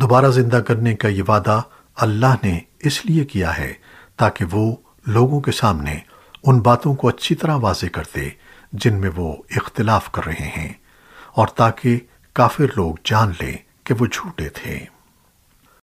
دوبارہ زندہ کرنے کا یہ وعدہ اللہ نے اس لیے کیا ہے تاکہ وہ لوگوں کے سامنے ان باتوں کو اچھی طرح واضح کر دے جن میں وہ اختلاف کر رہے ہیں اور تاکہ کافر لوگ جان لیں کہ وہ جھوٹے تھے۔